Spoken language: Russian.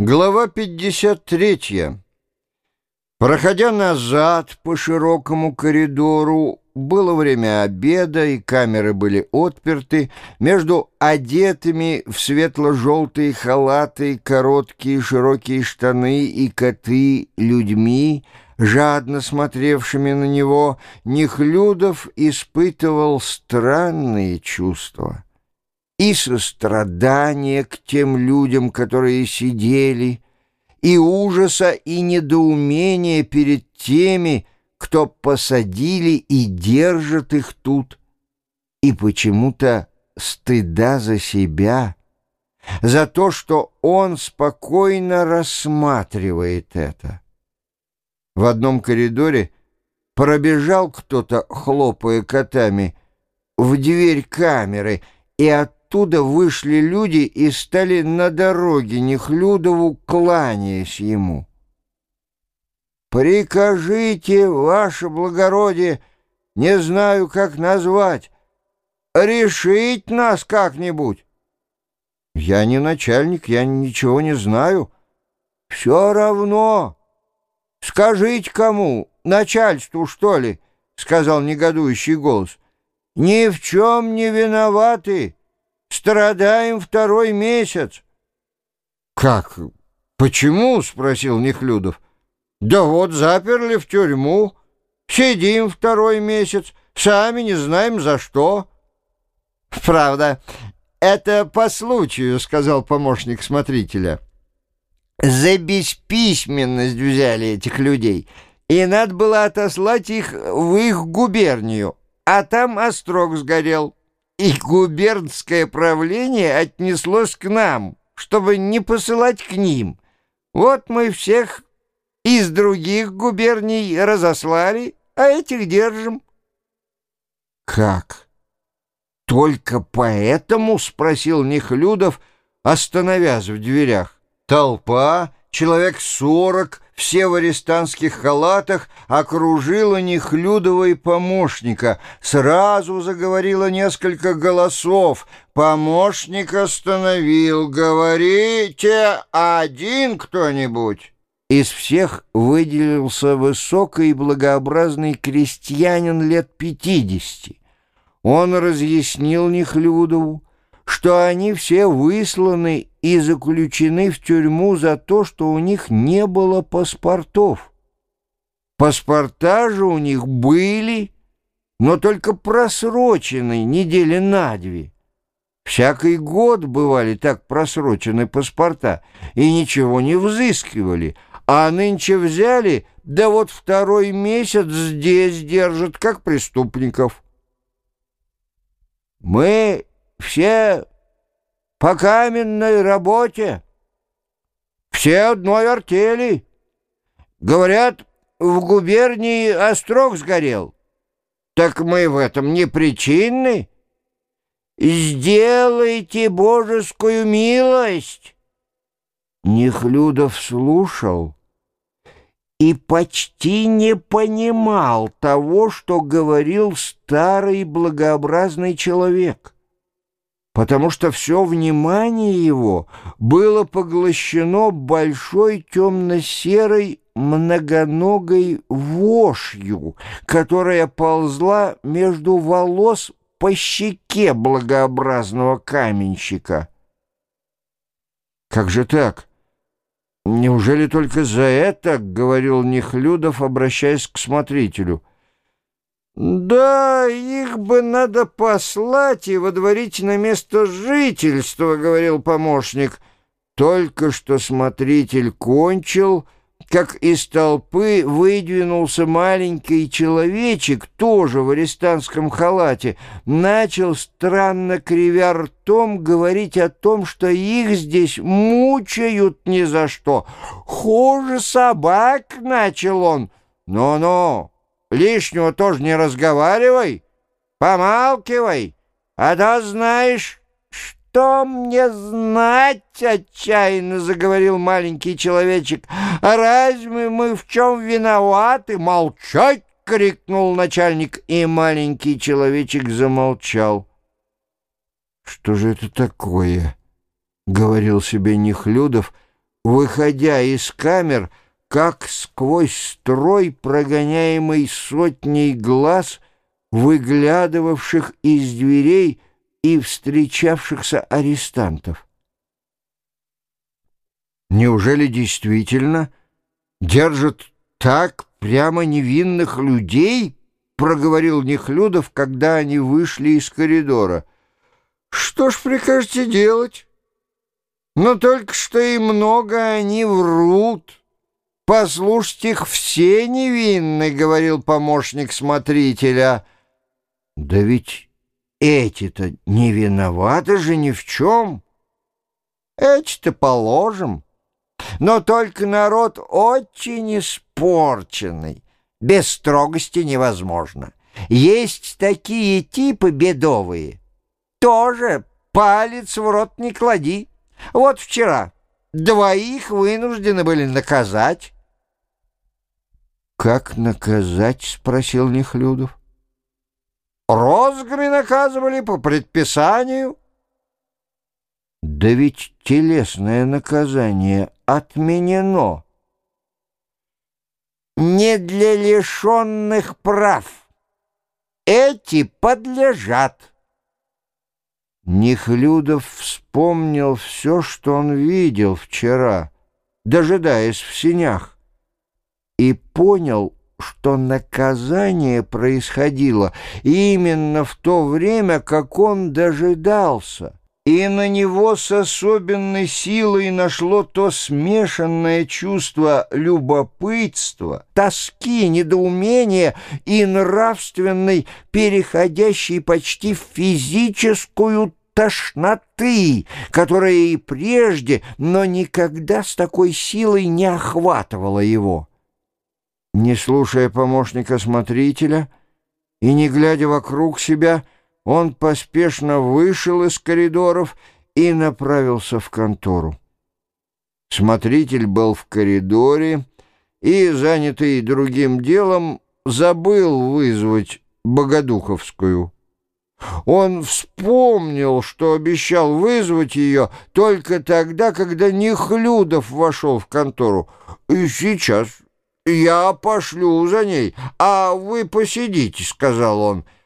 Глава 53. Проходя назад по широкому коридору, было время обеда, и камеры были отперты. Между одетыми в светло-желтые халаты, короткие широкие штаны и коты людьми, жадно смотревшими на него, Нехлюдов испытывал странные чувства и сострадание к тем людям, которые сидели, и ужаса и недоумения перед теми, кто посадили и держат их тут, и почему-то стыда за себя, за то, что он спокойно рассматривает это. В одном коридоре пробежал кто-то, хлопая котами, в дверь камеры, и от оттуда вышли люди и стали на дороге Нехлюдову, кланяясь ему. «Прикажите, ваше благородие, не знаю, как назвать, решить нас как-нибудь». «Я не начальник, я ничего не знаю». «Все равно. Скажите кому, начальству, что ли?» — сказал негодующий голос. «Ни в чем не виноваты». Страдаем второй месяц. Как? Почему? спросил Нехлюдов. Да вот заперли в тюрьму. Сидим второй месяц, сами не знаем за что. Правда, это по случаю, сказал помощник смотрителя. За бесписьменность взяли этих людей, и надо было отослать их в их губернию, а там острог сгорел и губернское правление отнеслось к нам, чтобы не посылать к ним. Вот мы всех из других губерний разослали, а этих держим. «Как? Только поэтому?» — спросил Нехлюдов, остановясь в дверях. Толпа, человек сорок — все в арестантских халатах, окружила Нехлюдова и помощника. Сразу заговорило несколько голосов. Помощник остановил. «Говорите, один кто-нибудь?» Из всех выделился высокий и благообразный крестьянин лет пятидесяти. Он разъяснил Нехлюдову, что они все высланы и заключены в тюрьму за то, что у них не было паспортов. Паспорта же у них были, но только просрочены недели на две. Всякий год бывали так просрочены паспорта и ничего не взыскивали, а нынче взяли, да вот второй месяц здесь держат, как преступников. Мы все по каменной работе, все одной артели. Говорят, в губернии острог сгорел. Так мы в этом не причинны. Сделайте божескую милость. Нехлюдов слушал и почти не понимал того, что говорил старый благообразный человек потому что все внимание его было поглощено большой темно-серой многоногой вошью, которая ползла между волос по щеке благообразного каменщика. «Как же так? Неужели только за это?» — говорил Нехлюдов, обращаясь к смотрителю — «Да, их бы надо послать и водворить на место жительства», — говорил помощник. Только что смотритель кончил, как из толпы выдвинулся маленький человечек, тоже в арестантском халате, начал, странно кривя ртом, говорить о том, что их здесь мучают ни за что. «Хуже собак», — начал он. «Ну-ну». Лишнего тоже не разговаривай, помалкивай, а то знаешь, что мне знать, отчаянно заговорил маленький человечек. А разве мы в чем виноваты? Молчать! — крикнул начальник, и маленький человечек замолчал. «Что же это такое?» — говорил себе Нехлюдов, выходя из камер, как сквозь строй, прогоняемый сотней глаз, выглядывавших из дверей и встречавшихся арестантов. Неужели действительно держат так прямо невинных людей? проговорил Нехлюдов, когда они вышли из коридора. Что ж прикажете делать? Но только что и много они врут. Послушать их все невинны, говорил помощник смотрителя. Да ведь эти-то не виноваты же ни в чем. Эти-то положим. Но только народ очень испорченный. Без строгости невозможно. Есть такие типы бедовые. Тоже палец в рот не клади. Вот вчера двоих вынуждены были наказать. «Как наказать?» — спросил Нехлюдов. «Розгры наказывали по предписанию». «Да ведь телесное наказание отменено». «Не для лишенных прав. Эти подлежат». Нехлюдов вспомнил все, что он видел вчера, дожидаясь в синях, и понял, что наказание происходило именно в то время, как он дожидался и на него с особенной силой нашло то смешанное чувство любопытства, тоски, недоумения и нравственной, переходящей почти в физическую тошноты, которая и прежде, но никогда с такой силой не охватывала его. Не слушая помощника смотрителя и не глядя вокруг себя, он поспешно вышел из коридоров и направился в контору. Смотритель был в коридоре и, занятый другим делом, забыл вызвать Богодуховскую. Он вспомнил, что обещал вызвать ее только тогда, когда Нехлюдов вошел в контору. «И сейчас я пошлю за ней, а вы посидите», — сказал он, —